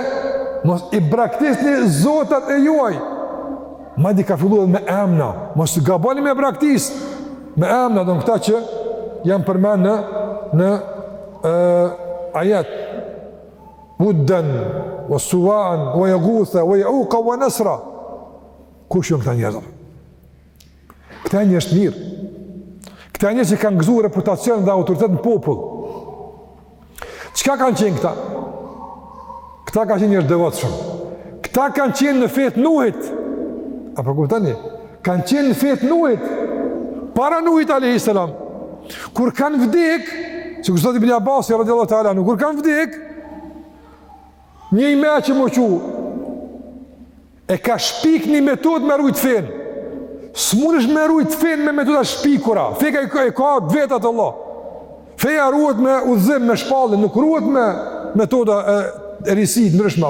mos i braktisni zotat e juaj madje ka fillu edhe me emna mos gaboni me braktis me emna don këta që janë përmend në në ajet Wuddan wa Suwa'an wa Yaghutha wa Ya'uqa wa Nasra. Kush janë këta njerëz? Këta janë njerëz të mirë. Këta janë njerëz që kanë gëzu reputacion dhe autoritet në popull. Çka kanë qenë këta? Këta kanë qenë njerëz të devotshëm. Këta kanë qenë në fe të Nuhit. A po kuptoni? kanë qenë në fe të Nuhit, para Nuhit a.s. Kur kanë vdek, siç ka thënë Ibn Abbasi, radiallahu teala anhu, kur kanë vdek, një i meçëm që, e ka shpik një metod me rujtë fenë. S'mundesh me rujtë fenë me metoda të shpikura, feka i ka, ka veç Allahu. Feja ruhet me udhëzim, me shpallin, nuk ruhet me metoda e, e risi, ndryshme.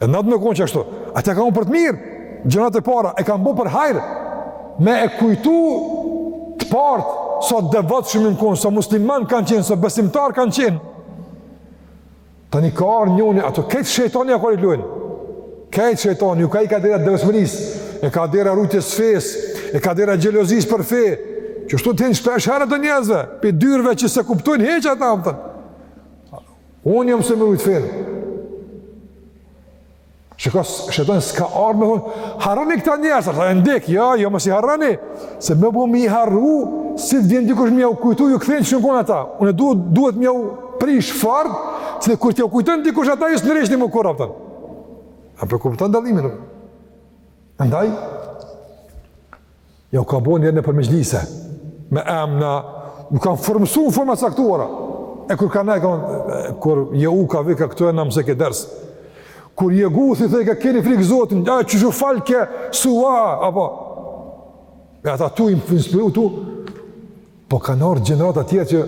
Edhe na jem konë qashtu, atë e kam unë për të mirë, gjënat e para, e kam bo për hajr, me i kujtu të parët, sa të devotshëm jon konë, sa musliman kanë qenë, sa besimtar kanë qenë. Tani ka ardh njoni, ato këtë shejtani a kërë i lujnë, këtë shejtani, ju ka hi kah dera e devotshmërisë, e kah dera e rujtjes fesë, e kah dera e xhelozisë për fe, qështu të hin shpesh herë te njerëzve, prej dyrve që s'e kuptojnë hiç ata, Unë jam se me rujtë fenë. Çka shejtoni, s'ka ardh me thonë, harroni këta njerëz, a e ndekë, ja, jo, mos i harroni, se me bo me i harru, si të vjen dikush me jau kujtu, ju kthehen qysh jon kon ata, unë duhet, duhet me jau prish fare, se kur t'jau kujton dikush ata, ju s'nërishtë një më kurrë, pëtën. A po e kupton dallimin, Andaj, Jau ka bo njëherë nëpër mexhlise, me emna, jau kanë formësu në forma të caktuara, e kur ka nejë, kur je u ka vika këtu e në mëse ke dërse, kur je gu, thi thej, ka keni frikë zotin, a, qysh u falke, su a, apo, e ata tu u inspiru tu, Po kanë ardhë gjenerata tjera që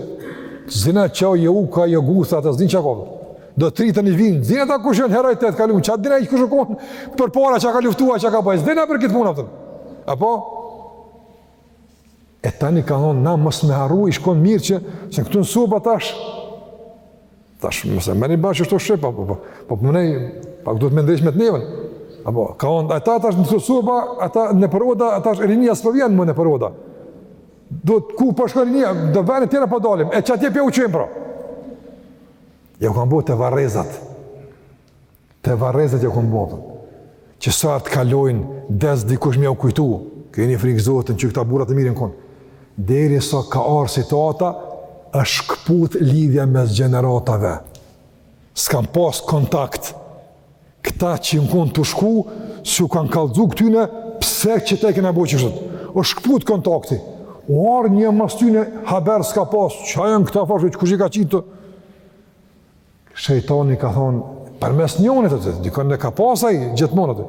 s'din qau jo u ka jo gusta ata s'din çka kanë. Do të tretit vinë, s'din ata kush janë herojtë të kaluar, çka din ai kush u kon përpara çka ka luftuar, çka ka bërë. S'din për këtë punë ata. Apo E tani ka thonë, na mos me harru, i shkon mirë që, që këtu në soba tash, tash, mos e meni bashkë është të shqipa, po, po, po, po, mënej, pa këtu të me ndrejsh me të nevën, apo, ka thonë, ata tash në soba, ata nëpër oda, ata është rinia s'po vjen më nëpër oda, Duhet ku po shkon rinia, do vene tjera po dalim. E qatje po jau çojmë pra. Jau kanë bo te varrezat. Te varrezat jau kanë bo. Që sa herë të kalojnë des dikush me jau kujtu. Keni frikë Zotin që këta burra të mirë jon kon. Derisa ka ardh situata, është këput lidhja mes gjeneratave. S'kanë pas kontakt. Këta që jon konë tu shku, s'u kanë kallëzu këtyne, pse qeto i kena bo qështu? U këput kontakti, u ardh një mas tyne, haber s'ka pasë, çka jon këta farë, që kush i ka qitë? Shejtoni ka thonë, përmes njonit atë, dikon e ka pas ai gjithmonë atë.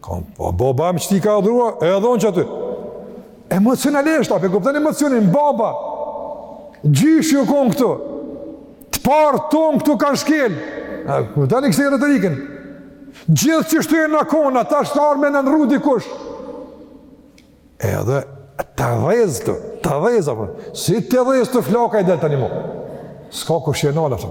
Ka po baba më qeti ka adhuru, e dhon qaty. Emocionalisht, a po e kupton emocionin baba. Gjyshi u kon këtu. Të parët tonë këtu kanë shkel. A kupton ksi retorikën? Gjithë qështu jena konë, tash t'ardh me na nërru dikush. E edhe, t'dhezet, t'dhez, apo. Si të dhezet flaka i del tani mo. S'ka kush e nal, apo.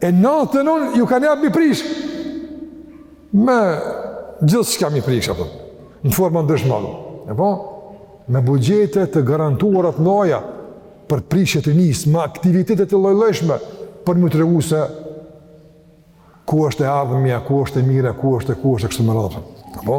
E na tentojnë ju kanë jap me i prish. Me gjithçka me i prish, apo. Në forma të ndryshme. E po? Me buxhete të garantuara të mëdhaja për prishje të rinisë, me aktivitete të llojllojshme, për me tregu se ku është e ardhmja, ku është e mira, ku është e ku është e kështu me radhë. Apo?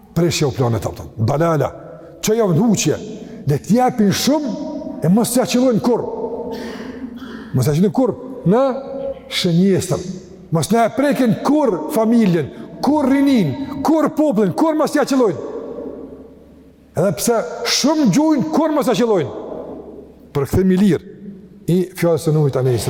Prishjau planet, aptal. Ban, Allah, që ta huqin, le t'jepin shumë, e mos t'ja qëllojnë kurrë. Mos t'ja qëllojnë kurrë, në shënjestër. Mos na e prekin kurrë familjen, kurrë rininë, kurrë popullin, kurrë mos t'ja qëllojnë. Edhe pse shumë gjujnë, kurrë mos t'ja qëllojnë. Përkthim i lirë, i fjalës të Nuhit a.s.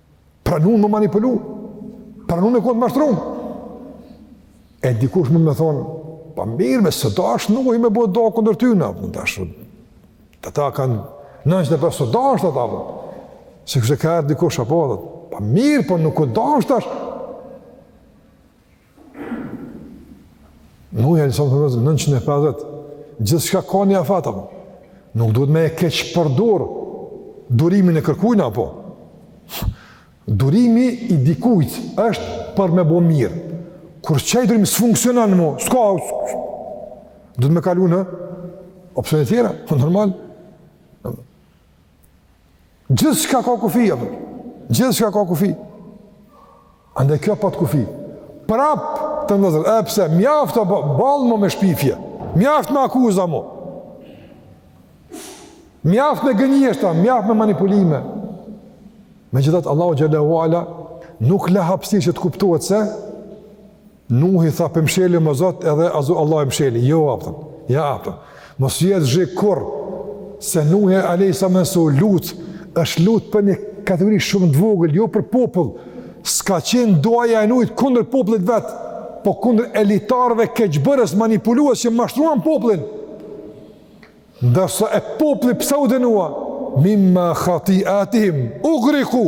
Pranun me u manipulu, pranun me konë të mashtrun. E dikush mund me thonë, po mirë me s'u dash Nuhi me bo dua kundër tyne, u dash tash, ata kanë, n'qoftë, po s'u dash tash, apo, se kështu e ka dikush apo, dhe, po mirë, po nuk u dash tash, Nuhi alejhi selam përmëzë, 950, gjithçka ka një afat, apo. Nuk duhet me e keqpërdor durimin e kërkujt, apo. Durimi i dikujt është për me bo mirë. Kur qaj durim s'funksionon mo, s'ka, s'ka, duhet me kalu në opsione tjera, po normal. Gjithçka ka kufi, apo. Gjithçka ka kufi. Andaj kjo pat kufi. Prap, vëllezër, edhe pse, mjaft, boll mo me shpifje. Mjaft me akuza mo. Mjaft me gënjeshtra, mjaft me manipulime. Megjithatë, Allahu xhel-le ve ala nuk la hapësirë që të kuptohet se Nuhi tha po mshili, o Zot edhe ashtu Allahu i mshili, jo, aspak, jo, aspak. Mos e thoni kurrë, se Nuhi alejhi selam nëse u lut, është lut për një kategori shumë të vogël, jo për popull, s'ka qenë duaja e Nuhit kundër popullit vetë, po kundër elitarëve keqbërës, manipulues që mashtruan popullin. Ndërsa e populli pse u dënua? Mimma khati'atihim ughriqu.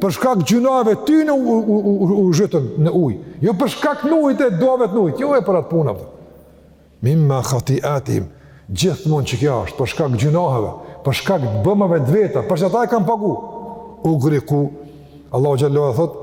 Për shkak gjynaheve tyne u, u, u, u, u zhytën në ujë. Jo për shkak Nuhit e duave të Nuhit. Jo e për atë punë. Mimma khati'atihim. Gjithmonë që kjo është për shkak gjunave, për shkak të bëmave të veta, për çfarë ata e kanë pagu? Ughriqu. Allahu xhallahu thot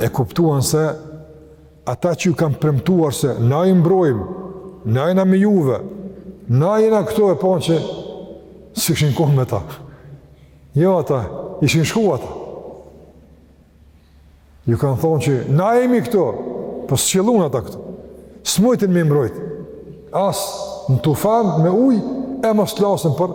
e kuptuan se ata që ju kanë premtuar se na i mbrojmë, na jena me juve, na jena këtu e panë që s'kishin konë me ta. Jo ata, ishin shku ata. Ju kanë thonë që na jemi këtu, po po s'qëllun ata këtu. S'mujtën me i mbrojt. As në tufan, me ujë, e mos flasim për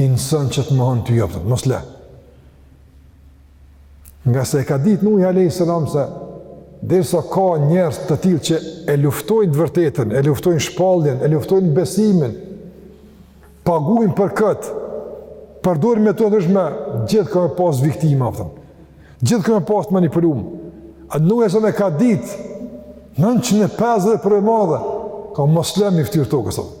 insan që të mohon ty a kupton, mos le. Ngase e ka ditë Nuhi a.s. se derisa ka njerëz të tillë që e luftojnë të vërtetën, e luftojnë shpalljen, e luftojnë besimin, pagujnë për këtë, përdorin mjete të ndryshme, gjithë ka me pas viktima, a kupton. gjithë ka me pas manipulum. A Nuhi a.s. e ka ditë, 950 për e madhe, ka mos le mi ftyrë tokës, a kupton.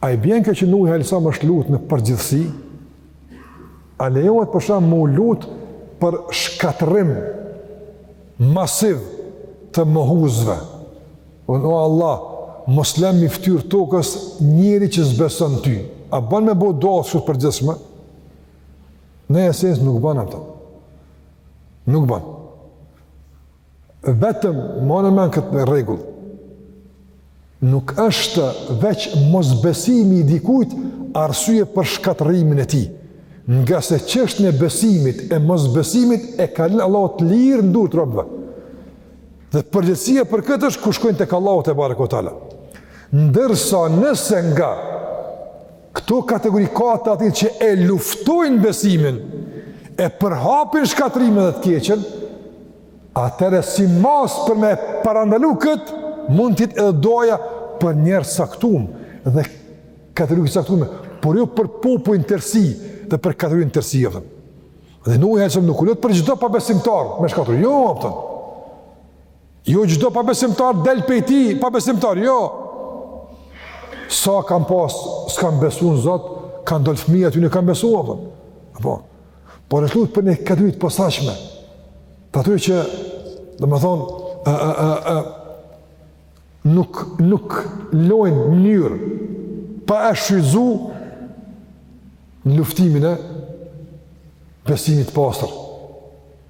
A i bjen kjo që Nuhi a.s. është lutë në përgjithësi? A lejohet për shembull m'u lutë për shkatërrim masiv të mohusve? O Allah, mos le mi ftyrë tokës njeri që s'beson ty. A ban me bo dua shumë t'përgjithshme? Në esencë nuk ban, a kupton. Nuk ban. Vetëm, mane n'men këtë rregull, nuk është veç mosbesimi i dikujt arsye për shkatërrimin e tij, ngase çështjen e besimit e mosbesimit e ka lën Allahu të lirë në dur të robëve. Dhe përgjegjësia për këtë është kur shkojnë tek Allahu tebareke ue teala. Ndërsa nëse nga Këto kategori ka të atillë që e luftojnë besimin, e përhapin shkatrrimin dhe të keqen, atëherë si masë për me parandalu këtë, mund të jetë edhe duaja për njerëz t'caktum dhe kategori t'caktume, por jo për popuj n'tërsi dhe për kategori n'tërsi, a kupton. Dhe Nuhi a.s. nuk u lut për çdo pabesimtar m'u shkatrru, jo, a kupton. Jo çdo pabesimtar del prej tij, pabesimtar, jo. Sa kanë pas, s'kanë besu në Zot, kanë dalë fëmija e tyne, kanë besu, apo? Apo? Por është lutë për një kategori t'posaçme, të atyre që, domethënë, a, a, a, a, nuk, nuk lojnë mënyrë pa e shfrytzu në luftimin e besimit t'pastër.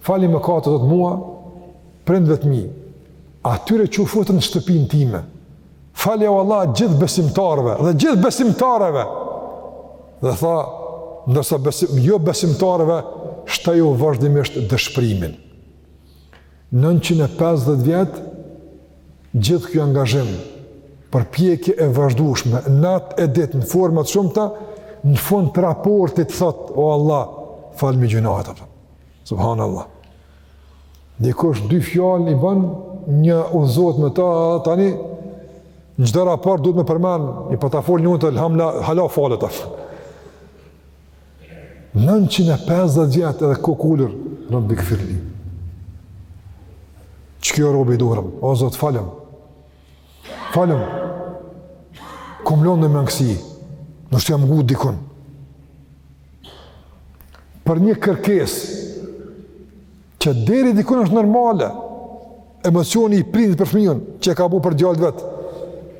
Fali mëkatet Zot mua, prindëve të mi, atyre që u futën në shtëpinë time. Fali o Allah gjithë besimtarëve dhe gjithë besimtareve. Dhe tha, ndërsa besim, jobesimtarëve, shtaju vazhdimisht dëshpërimin. 950 vjet, gjithë ky angazhim, përpjekje e vazhdushme, natë e ditë, në forma t'shumta, në fund të raportit, thotë, o Allah, falmi gjynahet, a kupton. Subhanallah. Dikush dy fjalë i ban, një udhëzohet me ta tani në çdo raport duhet me përmend, i pata fol një të hamla hala falet af. 950 vjet edhe kokulur Rabbigfirli. Ç'kjo robi dorëm, o Zot falëm. Falëm, kom lonë mangësi, noshta jam ngut dikun. Për një kërkesë, që deri dikun është normale, emocioni i prindit për fëmijën, që e ka bo për djalë t'vet,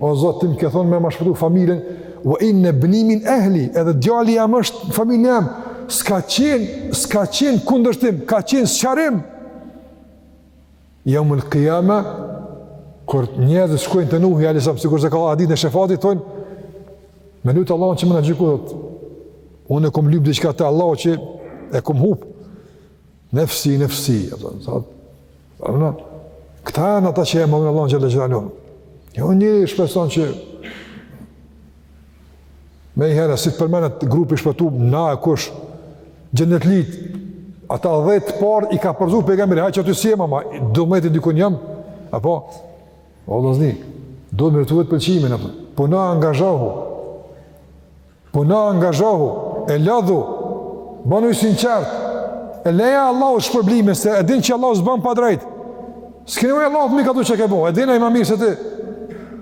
o Zoti im, ke thonë me ma shpëtu familjen, ue inne bni min ehli, edhe djali jem është familja jem, s'ka qenë, s'ka qenë kundërshtim, ka qenë sqarim, Jaumul Qiyama kur njerëzit shkojnë te Nuhi alayhis salam sikurse ka hadithin e shefatit thonë me lut Allahun që me na gjyku. Unë kam lyp diçka te Allahu që e kam hup. Nefsi, nefsi, apo thotë. Apo këta janë ata që e mohojnë Allahun xhelle xhelaluhu. Jo njëri shpreson që Me i herë, si të përmenet grupi i shpëtum, na e kush, xhennetlit, ata dhetë t'parë i ka përgzu pejgamberi, haj që aty si e mama, do me të dikun jam, apo, o do zni, do me rëtuhet pëlqimin, apo, puno, angazhohu, puno, angazhohu, e lodhu, banu i sinqertë, e leja Allahut shpërblimin, se e din që Allahu s'ban padrejt, s'kini u e Allah, mi ka du që ke bo, e din Ai ma mirë se ti,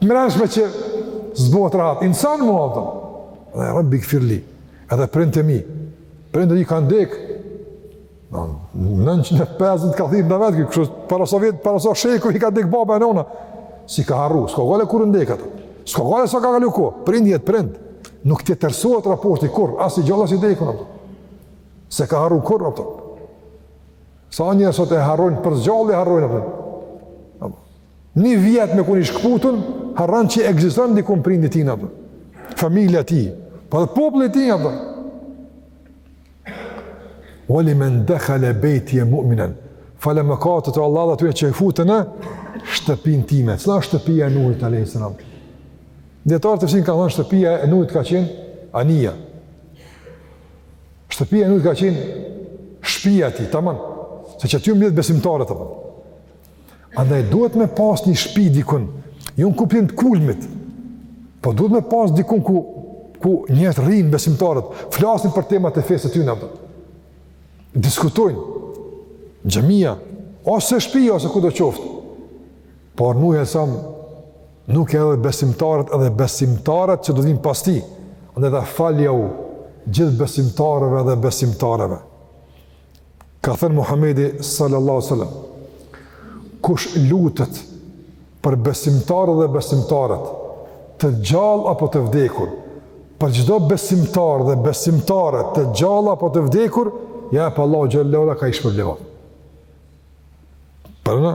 Mrenshme që s'bohet rahat, insan mu avdo. Dhe e rabbigfir li, edhe prindt e mi, prindt e mi kanë dek, në nëntëqind e pesëdhjetë ka thirrë në vetë, kjo kështë para sa vjet, para sa shekuj i ka dek baba e nona, s'i ka harru, s'ka gajle kur kanë dek ato, s'ka gajle sa ka kalu kohë, prindi jet prind, nuk tjetërsohet raporti kurrë, as i gjallë as i dekun, s'e ka harru kurrë në sa njerëz sot e harrojnë, për s'gjalli e harrojnë, Një vjet me kon i shkputun, harron që ekziston dikun prindi i tina për. Familja e tij, për po dhe populli i tij nga për. Ve limen dekhale bejtije mu'minen, fale mëkatet o Allah dhe atyre që e futë në shtëpin time. Cila është shtëpia e Nuhit, alejhi selam? Dijetarët e tefsirit kanë thënë shtëpia e Nuhit ka qenë anija. Shtëpia e Nuhit ka qenë shpia e tij, tamam. Se qaty mjetë besimtarët të përë. Andaj duhet me pas një shpi dikun, ju jo në kuptim të kulmit, po duhet me pas dikun ku, ku njës rrinë besimtarët, flasin për temat e fesë të tyne, diskutojnë, xhamia, ose shpi, ose ku do qoftë, por Nuhi alejhi selam, nuk e edhe besimtarët edhe besimtaret që do vijnë pas tij, dhe dhe falja u gjithë besimtarëve dhe besimtareve. Ka thënë Muhamedi sallallahu alaihi wasallam, kush lutet për besimtarët dhe besimtaret, të gjallë apo të vdekur, për çdo besimtar dhe besimtare të gjallë apo të vdekur, ja jep Allahu xhelle ue ala ka i shpërblim. Për në?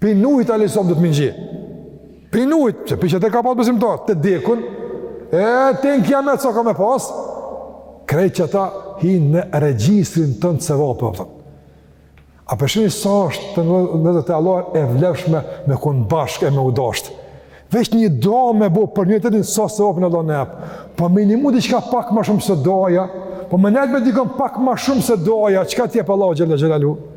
Pi Nuhit alejhi Sof do të mingji. Pi Nuhit, që pi që te ka pas besimtarë, të dekun, e te në kiamet sa ka me pas, krejt qeta hin në regjistrin tonë sevape, apëtëm. A po e shihni sa është të në dhe te Allahu e vlefshme me konë bashkë e me u dashtë. Veç një dua me bo për një të të një sa se në Allah në epë. Po me nimu diçka pak ma shumë se duaja, po me nejtë me dikon pak ma shumë se duaja, çka tje për Allah xhelle xhelaluhu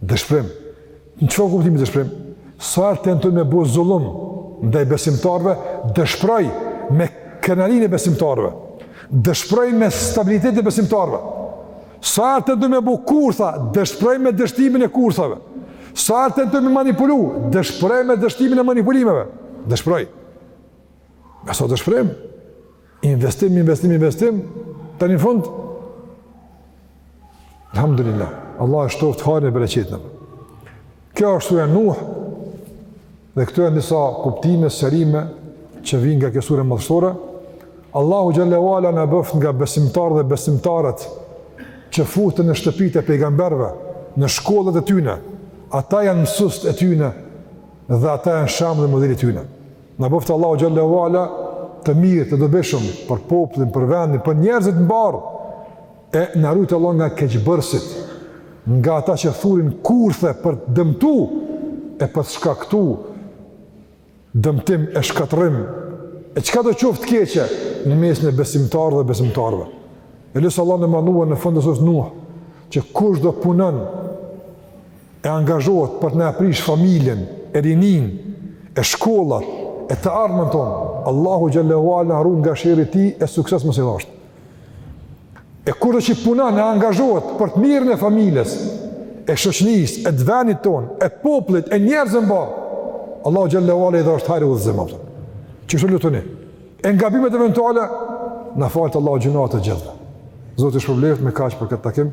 Dëshprim. Në çfarë kuptimi dëshprim? Sa herë tentojnë me bo zullum ndaj besimtarve, dëshproj me krenarinë e besimtarve, dëshproj me stabilitetin e besimtarve, sa herë tentojnë me bo kurtha, dëshproj me dështimin e kurthave, sa herë tentojnë me manipulu, dëshproj me dështimin e manipulimeve, dëshproj. Nga sa dëshprim? Investim, investim, investim, te në fund, alhamdulillah, Allahu e shtoftë hajrin e bereqetin. Kjo është surja Nuh, dhe këto janë disa kuptime, mësime, që vijnë nga kjo sure madhështore, Allahu xhelle ve ala na bëftë nga besimtarët dhe besimtaret që futen në shtëpitë e pejgamberve, në shkollat e tyne, ata janë mësust e tyne dhe ata janë shembull e model i tyne. Na bëftë Allahu xhelle ve ala të mirë, të dobishëm për popullin, për vendin, për njerëzit mbarë. E na rujt Allahu nga keqbërësit, nga ata që thurin kurthe për të dëmtu e për të shkaktu dëmtim e shkatrim e çkado qoftë të keqe në mesin e besimtarëve dhe besimtareve. E lus Allahun e madhëruar në fund të sures Nuh, që kushdo punon e angazhohet për të na prish familjen, e rininë, e shkollat, e të ardhmen tonë, Allahu xhelle ve ala na rujt nga sherri i tij e sukses mos i dhashtë. E kushdo që punon e angazhohet për të mirën e familjes, e shoqnisë, e të vendit tonë, e popullit, e njerëzve mbarë, Allahu xhelle ve ala i dhashtë hajr e udhëzim. Që shë lutuni? E gabimet eventuale, na faltë Allahu gjynahet të gjithëve. Zoti ju shpërbleftë, me kaq për këtë takim,